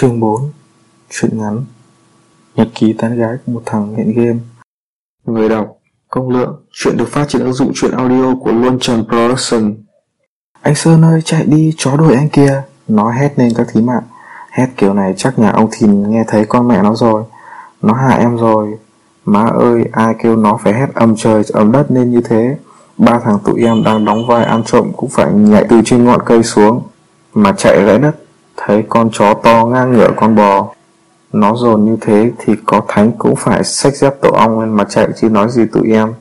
Chương 4 Chuyện ngắn. Nhật ký tán gái của một thằng nghiện game. Người đọc, Công lượng. Chuyện được phát trên ứng dụng truyện audio của Luân Trần Production. Anh Sơn ơi, chạy đi, chó đuổi anh kia. Nó hét lên các thí mạng. Hét kiểu này chắc nhà ông Thìn nghe thấy con mẹ nó rồi. Nó hại em rồi. Má ơi, ai kêu nó phải hét âm trời âm đất nên như thế? Ba thằng tụi em đang đóng vai ăn trộm cũng phải nhảy từ trên ngọn cây xuống Mà chạy rẽ đất. Thấy con chó to ngang ngửa con bò. Nó dồn như thế thì có thánh cũng phải xách dép tổ ong lên mà chạy chứ nói gì tụi em.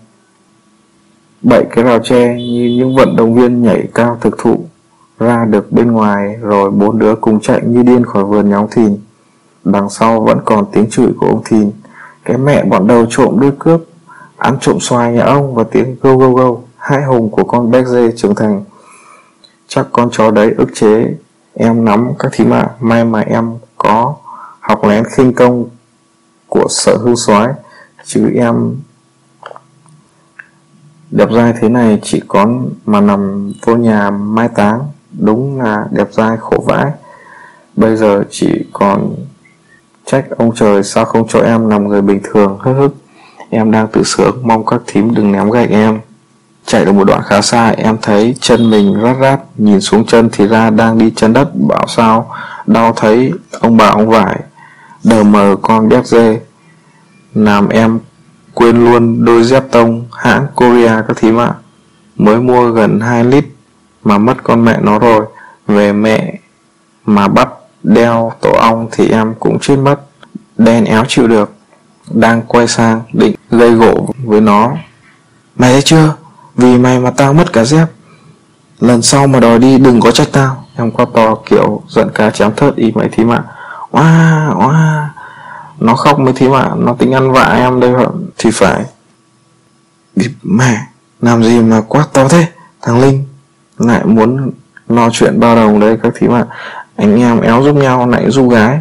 Bảy cái rào tre như những vận động viên nhảy cao thực thụ Ra được bên ngoài rồi bốn đứa cùng chạy như điên khỏi vườn nhà ông Thìn. Đằng sau vẫn còn tiếng chửi của ông Thìn. Cái mẹ bọn đầu trộm đuôi cướp, Ăn trộm xoài nhà ông và tiếng go go go Hai hùng của con béc dê trưởng thành. Chắc con chó đấy ức chế Em nắm các thí mạng. May mà em có học lén khinh công của sở hưu soái, chứ em đẹp dai thế này chỉ có mà nằm vô nhà mai táng. Đúng là đẹp dai khổ vãi. Bây giờ chỉ còn trách ông trời sao không cho em làm người bình thường. Hức hức. Em đang tự sướng, mong các thím đừng ném gạch em. Chạy được một đoạn khá xa, em thấy chân mình rát rát, Nhìn xuống chân thì ra đang đi chân đất, Bảo sao? Đau thấy ông bà ông vải, Đờ mờ con dép dê. Làm em quên luôn đôi dép tông, hãng Korea các thím ạ. Mới mua gần 2 lít Mà mất con mẹ nó rồi. Về mẹ mà bắt đeo tổ ong thì em cũng chết mất. Đen éo chịu được, Đang quay sang định gây gỗ với nó. Mày thấy chưa? Vì mày mà tao mất cả dép. Lần sau mà đòi đi, đừng có trách tao. Em quát to, kiểu, giận cá chém thớt y mày thím ạ Oa oa. Nó khóc mới thím ạ Nó tính ăn vạ em đây Thì phải. Mẹ, Làm gì mà quát to thế, Thằng Linh? Lại muốn lo chuyện bao đồng đây các thím ạ Anh em éo giúp nhau lại du gái.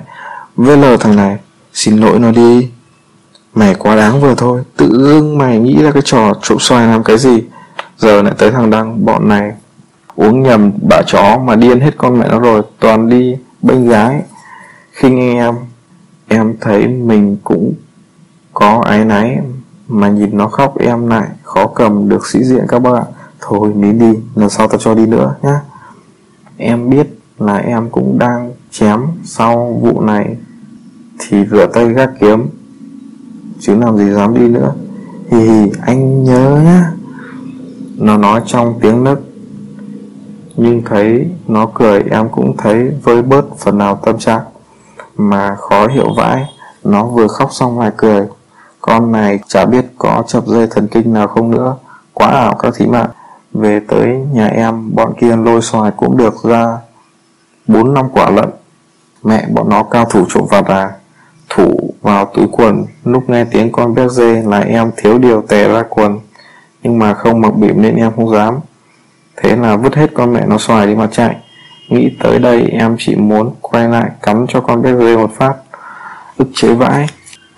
Với lờ thằng này, Xin lỗi nó đi. Mày quá đáng vừa thôi, Tự dưng mày nghĩ ra cái trò trộm xoài làm cái gì? Giờ lại tới thằng Đăng, Bọn này uống nhầm bả chó Mà điên hết con mẹ nó rồi, Toàn đi bênh gái. Khinh em Em thấy mình cũng có ái náy Mà nhìn nó khóc, em lại Khó cầm được sĩ diện các bạn Thôi, nín đi, Lần sau tao cho đi nữa nhá. Em biết là em cũng đang chém Sau vụ này Thì rửa tay gác kiếm, Chứ làm gì dám đi nữa. Hì hì, anh nhớ nhá nó nói trong tiếng nấc. Nhưng thấy nó cười, em cũng thấy vơi bớt phần nào tâm trạng. Mà khó hiểu vãi, Nó vừa khóc xong lại cười. Con này chả biết có chập dây thần kinh nào không nữa. Quá ảo các thí mạng. Về tới nhà em, Bọn kia lôi xoài cũng được ra bốn năm quả lận. Mẹ bọn nó cao thủ trộm vặt à? Thủ vào túi quần, Lúc nghe tiếng con bé dê là em thiếu điều tè ra quần nhưng mà không mặc bỉm nên em không dám. Thế là vứt hết con mẹ nó xoài đi mà chạy. Nghĩ tới đây, em chỉ muốn quay lại cắm cho con bé dê một phát. Ức chế vãi.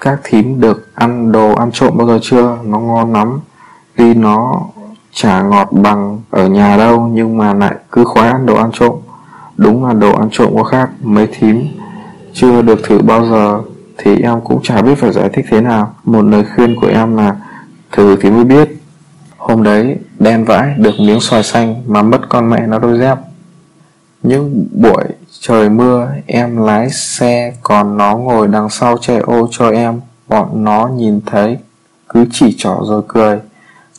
Các thím được ăn đồ, ăn trộm bao giờ chưa? Nó ngon lắm. Tuy nó chả ngọt bằng ở nhà đâu, Nhưng mà lại cứ khoái ăn đồ ăn trộm. Đúng là đồ ăn trộm có khác. Mấy thím chưa được thử bao giờ, Thì em cũng chả biết phải giải thích thế nào. Một lời khuyên của em là Thử thì mới biết. Hôm đấy, đen vãi, được miếng xoài xanh mà mất con mẹ nó đôi dép. Những buổi trời mưa, em lái xe, còn nó ngồi đằng sau che ô cho em. Bọn nó nhìn thấy, cứ chỉ trỏ rồi cười.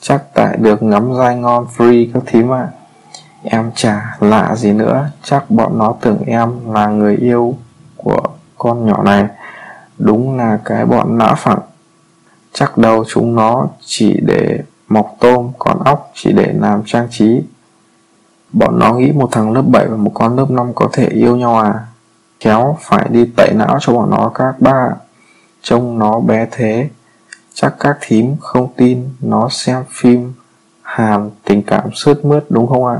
Chắc tại được ngắm dai ngon, free các thím ạ à. Em chả lạ gì nữa, Chắc bọn nó tưởng em là người yêu của con nhỏ này. Đúng là cái bọn nã phẳng. Chắc đâu chúng nó chỉ để mọc tôm còn óc chỉ để làm trang trí. Bọn nó nghĩ một thằng lớp 7 và một con lớp 5 có thể yêu nhau à? Kéo phải đi tẩy não cho bọn nó các ba. Trông nó bé thế. Chắc các thím không tin nó xem phim hàn, tình cảm sướt mướt đúng không ạ?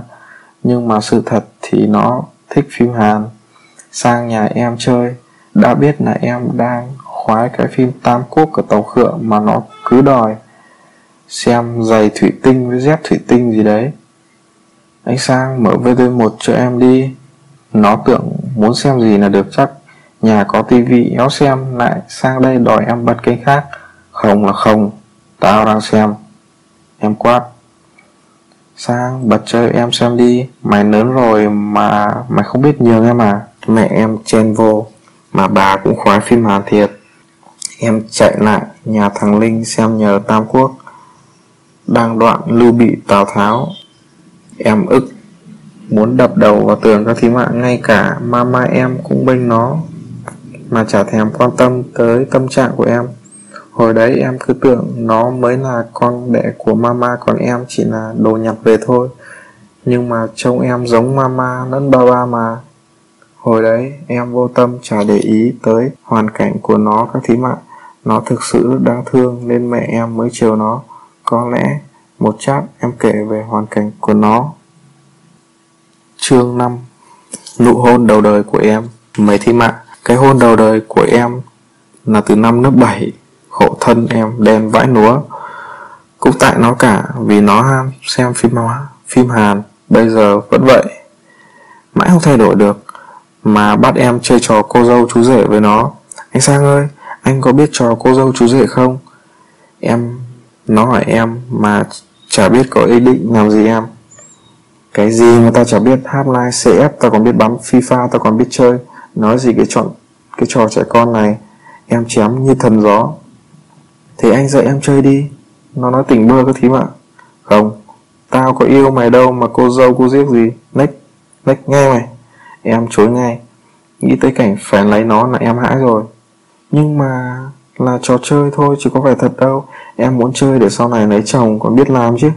Nhưng mà sự thật thì nó thích phim hàn. Sang nhà em chơi, đã biết là em đang khoái cái phim tam quốc của tàu khựa mà nó cứ đòi xem giày thủy tinh với dép thủy tinh gì đấy. Anh sang mở vt1 cho em đi. Nó tưởng muốn xem gì là được chắc. Nhà có tivi éo xem, lại sang đây đòi em bật kênh khác. Không là không, Tao đang xem. Em quát. Sang, bật cho em xem đi. Mày lớn rồi mà mày không biết nhiều em à? Mẹ em chen vô, Mà bà cũng khoái phim Hàn thiệt. Em chạy lại nhà thằng Linh xem nhờ Tam Quốc. Đang đoạn lưu bị Tào Tháo. Em ức, Muốn đập đầu vào tường các thí mạng, Ngay cả mama em cũng bênh nó, Mà chả thèm quan tâm tới tâm trạng của em. Hồi đấy em cứ tưởng nó mới là con đẻ của mama Còn em chỉ là đồ nhặt về thôi. Nhưng mà trông em giống mama lẫn ba ba mà. Hồi đấy em vô tâm chả để ý tới hoàn cảnh của nó các thí mạng. Nó thực sự đang đáng thương nên mẹ em mới chiều nó. Có lẽ một chát em kể về hoàn cảnh của nó. Chương 5 Nụ hôn đầu đời của em, Mấy thi mạng. Cái hôn đầu đời của em là từ năm lớp 7 Khổ thân em đen vãi núa. Cũng tại nó cả, Vì nó ham xem phim hóa, Phim Hàn, Bây giờ vẫn vậy. Mãi không thay đổi được, Mà bắt em chơi trò cô dâu chú rể với nó. Anh Sang ơi, Anh có biết trò cô dâu chú rể không? Em nó hỏi em, Mà chả biết có ý định làm gì em? Cái gì mà tao chả biết, Half-Life CF tao còn biết bắn FIFA, tao còn biết chơi. Nói gì cái chọn cái trò trẻ con này? Em chém như thần gió. Thì anh dạy em chơi đi. Nó nói tỉnh mơ cơ thím ạ không, tao có yêu mày đâu mà cô dâu cô giết gì. Nick nick nghe mày. Em chối ngay. Nghĩ tới cảnh phải lấy nó là em hãi rồi. Nhưng mà là trò chơi thôi chứ có phải thật đâu. Em muốn chơi để sau này lấy chồng còn biết làm chứ.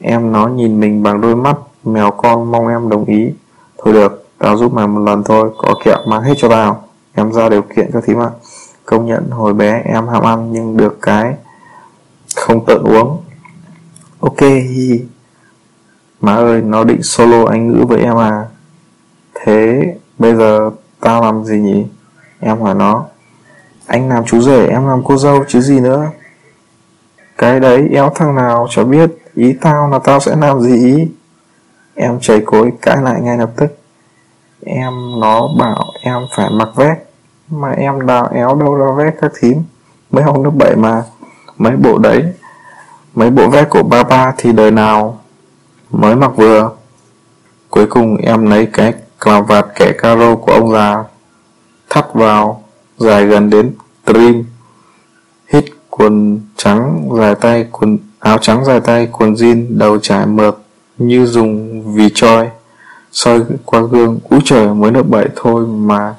Em nó nhìn mình bằng đôi mắt Mèo con mong em đồng ý. Thôi được, tao giúp mày một lần thôi Có kẹo mang hết cho tao. Em ra điều kiện cho thím ạ Công nhận hồi bé em ham ăn nhưng được cái Không tận uống. Ok hi. Má ơi, nó định solo anh ngữ với em à? Thế bây giờ tao làm gì nhỉ? Em hỏi nó. Anh làm chú rể, em làm cô dâu chứ gì nữa. Cái đấy éo thằng nào cho biết Ý tao là tao sẽ làm gì? Ý Em chảy cối cãi lại ngay lập tức. Em nó bảo em phải mặc vest Mà em đào éo đâu ra vest các thím. Mấy ông lớp 7 mà Mấy bộ đấy Mấy bộ vest của ba ba thì đời nào Mới mặc vừa? Cuối cùng em lấy cái cà vạt kẻ caro của ông già Thắt vào. Dài gần đến trim Hít quần trắng, dài tay quần, áo trắng, dài tay quần jean, đầu trải mượt như dùng vì choi. Soi qua gương, úi trời mới được bảy thôi mà.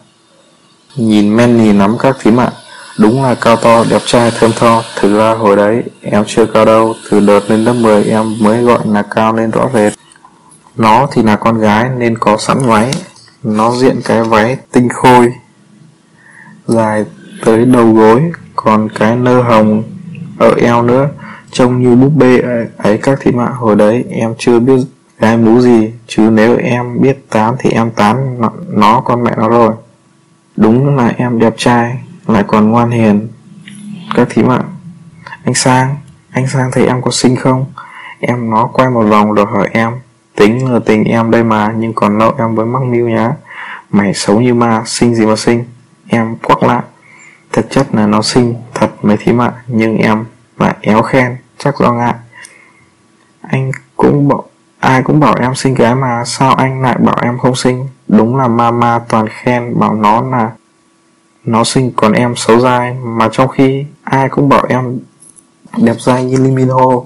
Nhìn men nhì nắm các thím ạ đúng là cao to, đẹp trai, thơm tho. Thực ra hồi đấy, em chưa cao đâu. Từ đợt lên lớp 10 em mới gọi là cao lên rõ rệt. Nó thì là con gái, nên có sẵn váy. Nó diện cái váy tinh khôi dài tới đầu gối còn cái nơ hồng ở eo nữa trông như búp bê ấy các thị mạ. Hồi đấy em chưa biết gái mú gì chứ nếu em biết tán thì em tán nó, nó con mẹ nó rồi. Đúng là em đẹp trai lại còn ngoan hiền. Các thím ạ anh sang anh sang thấy em có xinh không? Em nó quay một vòng rồi hỏi em tính là tình em đây mà nhưng còn lâu em với mắc mưu nhá. Mày xấu như ma xinh gì mà xinh? Em quắc lại. Thực chất là nó xinh thật mấy thím ạ nhưng em lại éo khen, chắc do ngại. Anh cũng bảo, ai cũng bảo em xinh gái mà sao anh lại bảo em không xinh? Đúng là mama toàn khen bảo nó là nó xinh còn em xấu dai, mà trong khi ai cũng bảo em đẹp dai như Lee Min Ho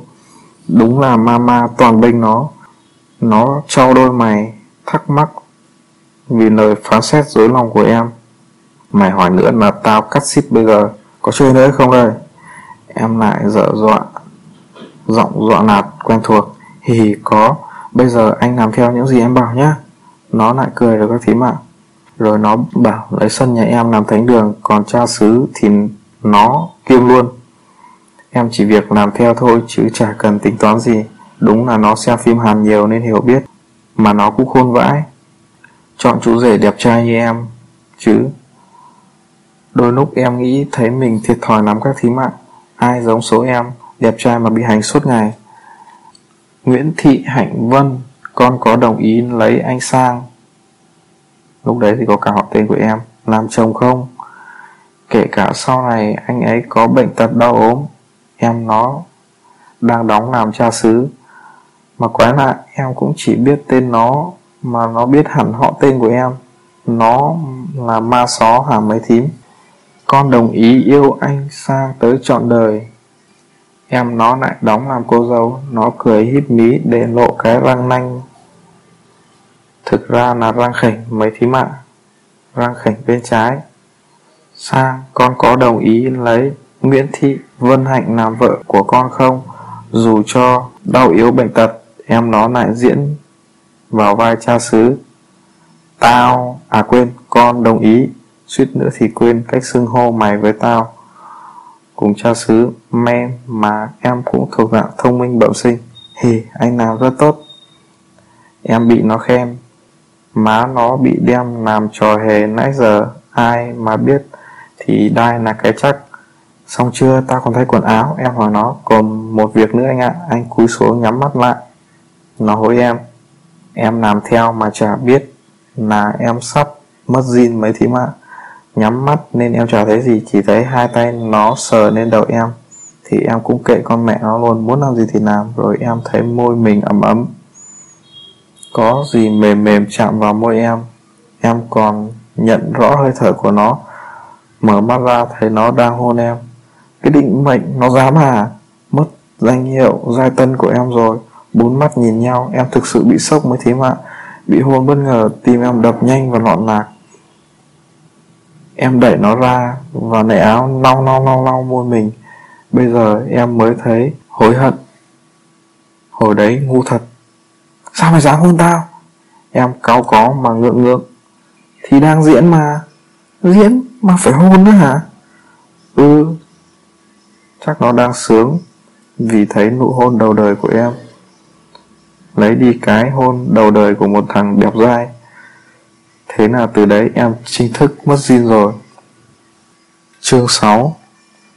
đúng là mama toàn bênh nó. Nó trao đôi mày thắc mắc vì lời phán xét dối lòng của em mày hỏi nữa là tao cắt ship bây giờ. Có chơi nữa không đây? Em lại dở dọa, Giọng dọa nạt, quen thuộc. Hì hì, có. Bây giờ anh làm theo những gì em bảo nhá. Nó lại cười rồi các thím ạ. Rồi nó bảo, lấy sân nhà em làm thánh đường, Còn cha xứ thì nó kiêng luôn. Em chỉ việc làm theo thôi, chứ chả cần tính toán gì. Đúng là nó xem phim Hàn nhiều nên hiểu biết, Mà nó cũng khôn vãi. Chọn chú rể đẹp trai như em, Chứ Đôi lúc em nghĩ thấy mình thiệt thòi lắm các thím ạ Ai giống số em, đẹp trai mà bị hành suốt ngày. Nguyễn Thị Hạnh Vân, Con có đồng ý lấy anh sang. Lúc đấy thì có cả họ tên của em làm chồng không? Kể cả sau này anh ấy có bệnh tật đau ốm, em nó đang đóng làm cha xứ. Mà quái lạ, em cũng chỉ biết tên nó, mà nó biết hẳn họ tên của em. Nó là ma só hả mấy thím con đồng ý yêu anh sang tới trọn đời. Em nó lại đóng làm cô dâu, nó cười híp mí để lộ cái răng nanh. Thực ra là răng khỉnh mấy thím ạ. Răng khỉnh bên trái. Sang con có đồng ý lấy Nguyễn Thị Vân Hạnh làm vợ của con không? Dù cho đau yếu bệnh tật, em nó lại diễn vào vai cha xứ. Tao à quên, con đồng ý suýt nữa thì quên cách xưng hô mày với tao. Cùng cha xứ men mà em cũng thuộc dạng thông minh bẩm sinh. Hì, anh làm rất tốt. Em bị nó khen. Má nó bị đem làm trò hề nãy giờ. Ai mà biết thì đai là cái chắc. Xong chưa? Ta còn thấy quần áo. Em hỏi nó, còn một việc nữa anh ạ. Anh cúi xuống nhắm mắt lại. Nó hối em em làm theo mà chả biết là em sắp mất zin mấy thím ạ nhắm mắt nên em chả thấy gì, chỉ thấy hai tay nó sờ lên đầu em. Thì em cũng kệ con mẹ nó luôn, muốn làm gì thì làm. Rồi em thấy môi mình ấm ấm. Có gì mềm mềm chạm vào môi em em còn nhận rõ hơi thở của nó. Mở mắt ra thấy nó đang hôn em. Cái định mệnh nó dám à? Mất danh hiệu, giai tân của em rồi. Bốn mắt nhìn nhau, em thực sự bị sốc mới thế mà. Bị hôn bất ngờ, tim em đập nhanh và loạn lạc em đẩy nó ra, và nảy áo lau lau lau lau môi mình. Bây giờ em mới thấy hối hận. Hồi đấy ngu thật. Sao mày dám hôn tao? Em cáu có mà ngượng ngượng. Thì đang diễn mà. Diễn mà phải hôn nữa hả? Ừ. Chắc nó đang sướng vì thấy nụ hôn đầu đời của em. Lấy đi cái hôn đầu đời của một thằng đẹp dai thế là từ đấy em chính thức mất zin rồi. Chương 6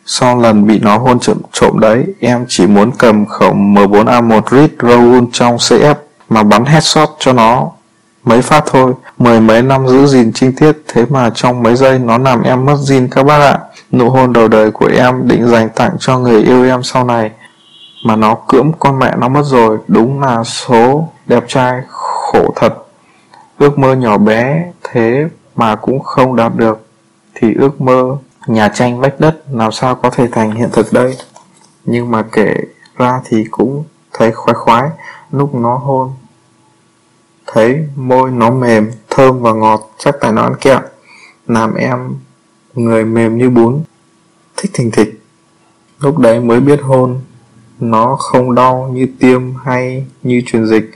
sau lần bị nó hôn trộm, trộm đấy em chỉ muốn cầm khẩu M4A1 Rit Raoul trong CF mà bắn headshot cho nó. Mấy phát thôi mười mấy năm giữ gìn trinh tiết thế mà trong mấy giây nó làm em mất zin các bác ạ. Nụ hôn đầu đời của em định dành tặng cho người yêu em sau này. Mà nó cưỡng con mẹ nó mất rồi đúng là số đẹp trai khổ thật ước mơ nhỏ bé thế mà cũng không đạt được, thì ước mơ nhà tranh vách đất làm sao có thể thành hiện thực đây? Nhưng mà kể ra thì cũng thấy khoái khoái lúc nó hôn. Thấy môi nó mềm, thơm và ngọt, chắc tại nó ăn kẹo. Làm em người mềm như bún. Thích thình thịch. Lúc đấy mới biết hôn. Nó không đau như tiêm hay như truyền dịch.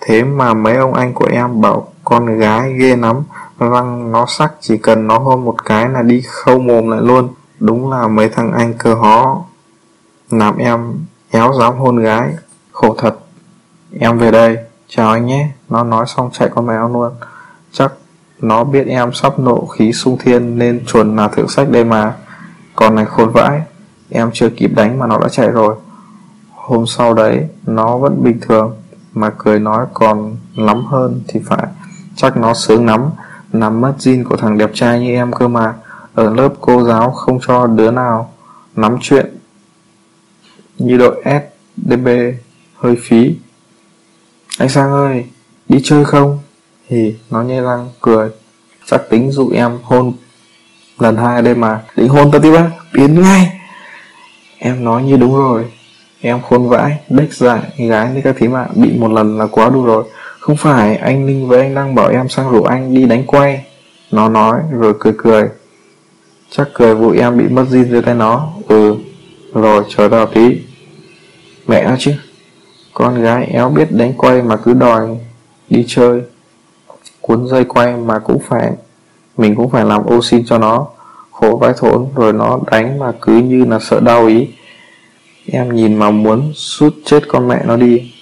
Thế mà mấy ông anh của em bảo con gái ghê lắm. Răng nó sắc chỉ cần nó hôn một cái là đi khâu mồm lại luôn. Đúng là mấy thằng anh cơ hó. Làm em éo dám hôn gái. Khổ thật. Em về đây. Chào anh nhé. Nó nói xong chạy con mèo luôn. Chắc nó biết em sắp nộ khí sung thiên nên chuồn là thượng sách đây mà. Con này khôn vãi. Em chưa kịp đánh mà nó đã chạy rồi. Hôm sau đấy, nó vẫn bình thường. Mà cười nói còn lắm hơn thì phải chắc nó sướng lắm. Nắm mất zin của thằng đẹp trai như em cơ mà. Ở lớp cô giáo không cho đứa nào nắm chuyện. Như đội SDB hơi phí. Anh Sang ơi, đi chơi không? Thì nó nhai răng, cười. Chắc tính dụ em hôn lần hai đây mà. Định hôn tao tiếp á, biến ngay. Em nói như đúng rồi. Em khôn vãi đếch dại, gái với các thím ạ bị một lần là quá đủ rồi không phải, anh Linh với anh đang bảo em sang rủ anh đi đánh quay. Nó nói, rồi cười cười. Chắc cười vụ em bị mất zin dưới tay nó. Ừ Rồi, chờ tao tí. Mẹ nó chứ. Con gái éo biết đánh quay mà cứ đòi Đi chơi. Cuốn dây quay mà cũng phải, Mình cũng phải làm ô xin cho nó. Khổ vãi thốn, Rồi nó đánh mà cứ như là sợ đau ý. Em nhìn mà muốn sút chết con mẹ nó đi.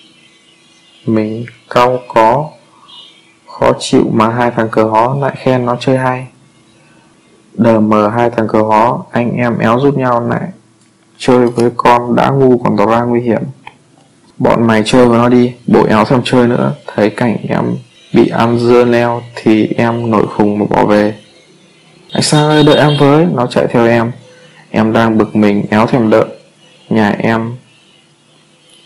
Mình cau có khó chịu mà hai thằng cờ hó lại khen nó chơi hay? Đờ mờ hai thằng cờ hó, anh em éo giúp nhau lại chơi với con đã ngu còn tỏ ra nguy hiểm. Bọn mày chơi với nó đi, bộ éo xem chơi nữa. Thấy cảnh em bị ăn dưa leo thì em nổi khùng mà bỏ về. Anh Sang ơi, đợi em với. Nó chạy theo em. Em đang bực mình éo thèm đợi. Nhà em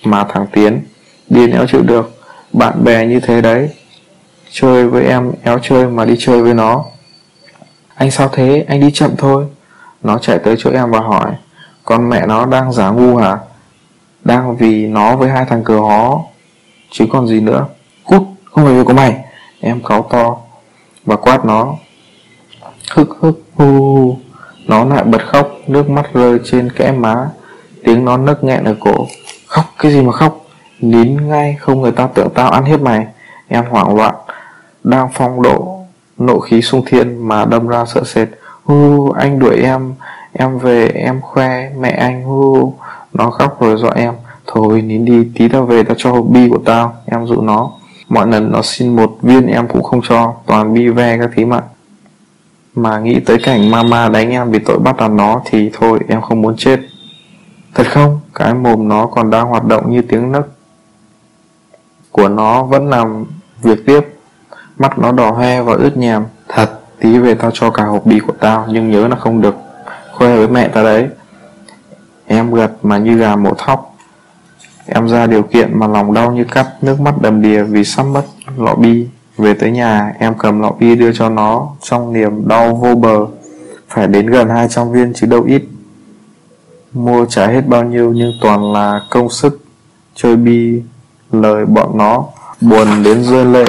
Mà thằng Tiến Điên éo chịu được. Bạn bè như thế đấy. Chơi với em, éo chơi mà đi chơi với nó. Anh sao thế? Anh đi chậm thôi. Nó chạy tới chỗ em và hỏi, Con mẹ nó đang giả ngu hả? Đang vì nó với hai thằng cờ hó, Chứ còn gì nữa. Cút không phải việc của mày. Em cáu to Và quát nó, Hức hức hu Nó lại bật khóc, Nước mắt rơi trên kẽ má, Tiếng nó nấc nghẹn ở cổ. Khóc, cái gì mà khóc? Nín ngay, không người ta tưởng tao ăn hiếp mày. Em hoảng loạn, Đang phong độ, Nộ khí sung thiên mà đâm ra sợ sệt. Hu, anh đuổi em Em về, em khoe, mẹ anh, hu Nó khóc rồi dọa em. Thôi, nín đi, tí tao về tao cho hộp bi của tao, Em dụ nó. Mọi lần nó xin một viên em cũng không cho, Toàn bi ve các thím ạ Mà nghĩ tới cảnh mama đánh em vì tội bắt đàn nó Thì thôi, em không muốn chết. Thật không? Cái mồm nó còn đang hoạt động như tiếng nấc. Của nó vẫn làm việc tiếp. Mắt nó đỏ hoe và ướt nhèm. Thật, tí về tao cho cả hộp bi của tao Nhưng nhớ là không được. Khoe với mẹ tao đấy. Em gật mà như gà mổ thóc. Em ra điều kiện mà lòng đau như cắt Nước mắt đầm đìa vì sắp mất lọ bi. Về tới nhà em cầm lọ bi đưa cho nó Trong niềm đau vô bờ. Phải đến gần 200 viên chứ đâu ít. Mua trả hết bao nhiêu nhưng toàn là công sức Chơi bi lời bọn nó Buồn đến rơi lệ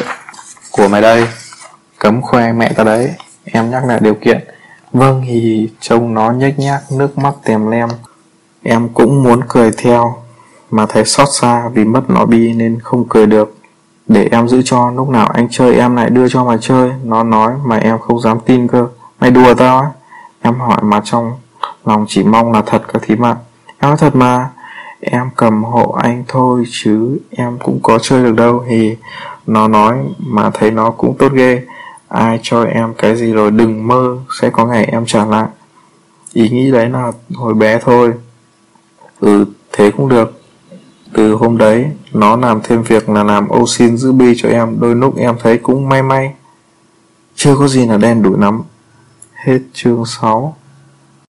Của mày đây. Cấm khoe mẹ ta đấy, Em nhắc lại điều kiện. Vâng thì trông nó nhếch nhác, nước mắt tèm lem. Em cũng muốn cười theo, Mà thấy xót xa vì mất nó bi nên không cười được. Để em giữ cho, lúc nào anh chơi em lại đưa cho mà chơi. Nó nói mà em không dám tin cơ. Mày đùa tao á. Em hỏi mà trong lòng chỉ mong là thật các thím ạ Em nói thật mà. Em cầm hộ anh thôi chứ em cũng có chơi được đâu. Thì Nó nói mà thấy nó cũng tốt ghê. Ai cho em cái gì rồi đừng mơ, Sẽ có ngày em trả lại. Ý nghĩ đấy là hồi bé thôi. Ừ thế cũng được. Từ hôm đấy, Nó làm thêm việc là làm ô xin giữ bi cho em, Đôi lúc em thấy cũng may may. Chưa có gì là đen đủ lắm. Hết chương 6